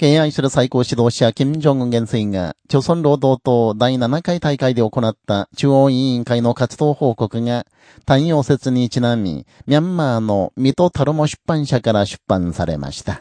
敬愛する最高指導者、金正恩元帥が、朝鮮労働党第7回大会で行った中央委員会の活動報告が、太陽節にちなみ、ミャンマーの水戸タルモ出版社から出版されました。